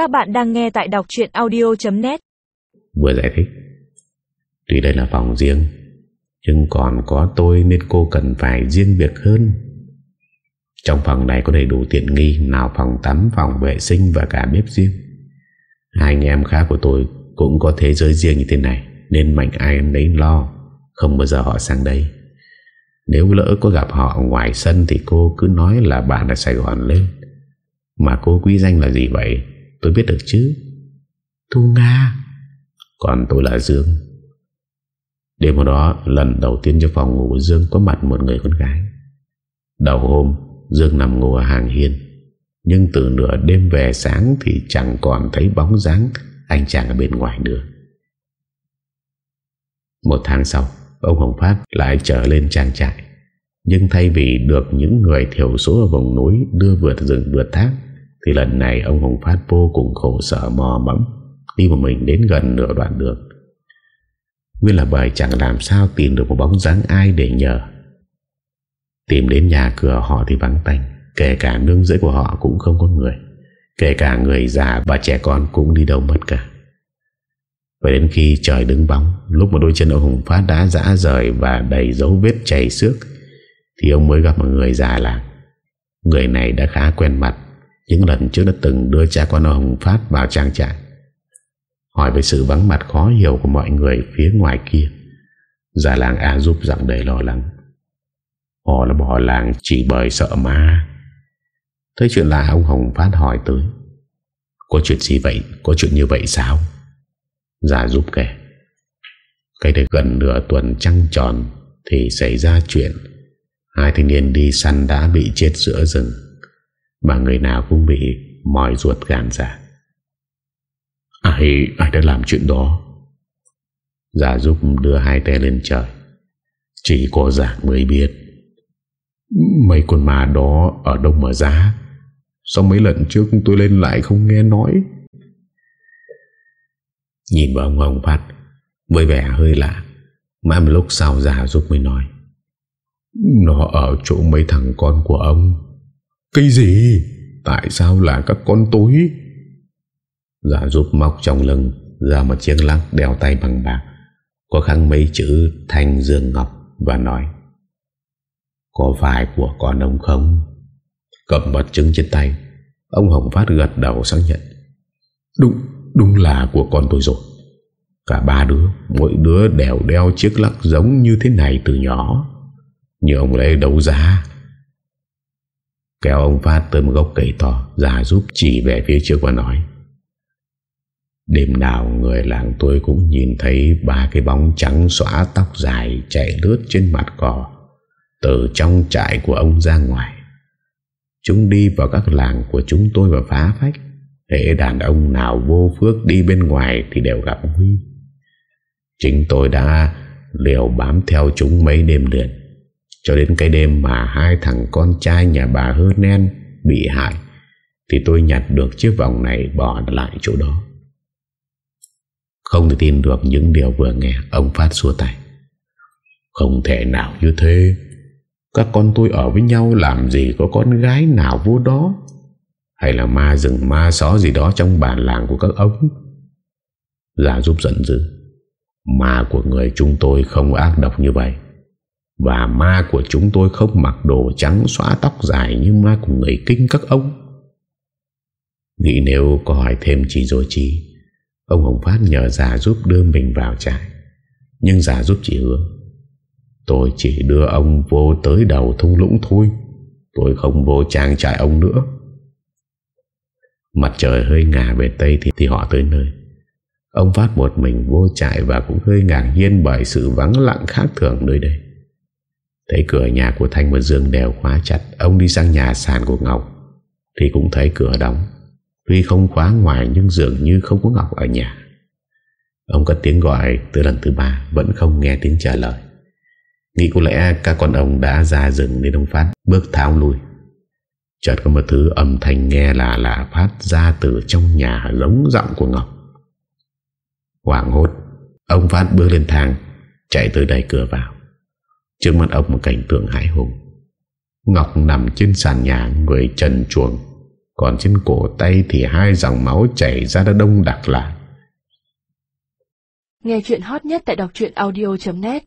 Các bạn đang nghe tại đọc chuyện audio.net Vừa giải thích Tuy đây là phòng riêng Nhưng còn có tôi nên cô cần phải riêng việc hơn. Trong phòng này có đầy đủ tiện nghi Nào phòng tắm, phòng vệ sinh và cả bếp riêng. Hai anh em khác của tôi cũng có thế giới riêng như thế này Nên mạnh ai đấy lo Không bao giờ họ sang đây. Nếu lỡ có gặp họ ngoài sân Thì cô cứ nói là bạn ở Sài Gòn lên. Mà cô quý danh là gì vậy? Tôi biết được chứ. Thu Nga. Còn tôi là Dương. Đêm hôm đó, lần đầu tiên cho phòng ngủ Dương có mặt một người con gái. Đầu hôm, Dương nằm ngủ ở hàng hiên. Nhưng từ nửa đêm về sáng Thì chẳng còn thấy bóng dáng Anh chàng ở bên ngoài nữa. Một tháng sau, Ông Hồng Phát lại trở lên trang trại. Nhưng thay vì được những người thiểu số ở vùng núi Đưa vượt rừng vượt thác thì lần này ông Hồng Phát vô cùng khổ sở mò mẫm, Đi một mình đến gần nửa đoạn đường. Nguyên là bởi chẳng làm sao tìm được một bóng dáng ai để nhờ. Tìm đến nhà cửa họ thì vắng tanh, Kể cả nương rẫy của họ cũng không có người. Kể cả người già và trẻ con cũng đi đâu mất cả. Và đến khi trời đứng bóng, Lúc mà đôi chân ông Hùng Phát đã dã rời Và đầy dấu vết chảy xước, Thì ông mới gặp một người già làng. Người này đã khá quen mặt những lần trước đã từng đưa cha con ông Phát vào trang trại, Hỏi về sự vắng mặt khó hiểu của mọi người phía ngoài kia. Già làng A giúp giọng đầy lo lắng. Họ là bỏ làng chỉ bởi sợ ma. Thấy chuyện lạ, ông Hồng Phát hỏi tới. Có chuyện gì vậy? Có chuyện như vậy sao? Già giúp kể. Cái đây gần nửa tuần trăng tròn Thì xảy ra chuyện. Hai thanh niên đi săn đã bị chết giữa rừng. Mà người nào cũng bị mỏi ruột gàn ra. Ai, ai đã làm chuyện đó? Giả giúp đưa hai tay lên trời. Chỉ có giả mới biết. Mấy con ma đó ở đâu mà ra Sau mấy lần trước tôi lên lại không nghe nói. Nhìn vào ông ông Phát Với vẻ hơi lạ Mà một lúc sau giả giúp mới nói. Nó ở chỗ mấy thằng con của ông. Cái gì? Tại sao là các con tối Giả giúp móc trong lưng, Ra một chiếc lắc đeo tay bằng bạc. Có khăn mấy chữ Thanh Dương Ngọc Và nói, Có phải của con ông không? Cầm vật chứng trên tay, Ông Hồng Phát gật đầu xác nhận, Đúng Đúng là của con tôi rồi. Cả ba đứa, Mỗi đứa đều đeo chiếc lắc giống như thế này từ nhỏ. Như ông lấy đấu giá Kéo ông Phát tới một gốc cây to Giả giúp chỉ về phía trước và nói, Đêm nào người làng tôi cũng nhìn thấy ba cái bóng trắng xóa tóc dài chạy lướt trên mặt cỏ, từ trong trại của ông ra ngoài. Chúng đi vào các làng của chúng tôi và phá phách. Thế đàn ông nào vô phước đi bên ngoài thì đều gặp Huy. Chính tôi đã liều bám theo chúng mấy đêm liền. Cho đến cái đêm mà hai thằng con trai nhà bà hơ nen bị hại, thì tôi nhặt được chiếc vòng này bỏ lại chỗ đó. Không thể tin được những điều vừa nghe Ông Phát xua tay. Không thể nào như thế. Các con tôi ở với nhau Làm gì có con gái nào vô đó? Hay là ma rừng, ma xó gì đó Trong bản làng của các ông? Giả giúp giận dữ. Ma của người chúng tôi không ác độc như vậy. Và ma của chúng tôi không mặc đồ trắng xóa tóc dài như ma của người kinh các ông. Nghĩ nếu có hỏi thêm chỉ rồi chi Ông Hồng Phát nhờ già giúp đưa mình vào trại. Nhưng già giúp chỉ hứa Tôi chỉ đưa ông vô tới đầu thung lũng thôi Tôi không vô trang trại ông nữa. Mặt trời hơi ngả về Tây thì, thì họ tới nơi. Ông Phát một mình vô trại Và cũng hơi ngạc nhiên bởi sự vắng lặng khác thường nơi đây. Thấy cửa nhà của Thanh và Dương đều khóa chặt, Ông đi sang nhà sàn của Ngọc, Thì cũng thấy cửa đóng. Tuy không khóa ngoài, nhưng dường như không có Ngọc ở nhà. Ông cất tiếng gọi từ lần thứ ba, Vẫn không nghe tiếng trả lời. Nghĩ có lẽ các con ông đã ra rừng Nên ông Phát bước tháo lui. Chợt có một thứ âm thanh nghe là lạ phát ra từ trong nhà giống giọng của Ngọc. Hoảng hốt, Ông Phát bước lên thang, Chạy tới đẩy cửa vào. Trước mắt ông một cảnh tượng hãi hùng. Ngọc nằm trên sàn nhà, Người trần chuồng. Còn trên cổ tay thì hai dòng máu chảy ra đã đông đặc lại Nghe chuyện hot nhất tại đọc audio.net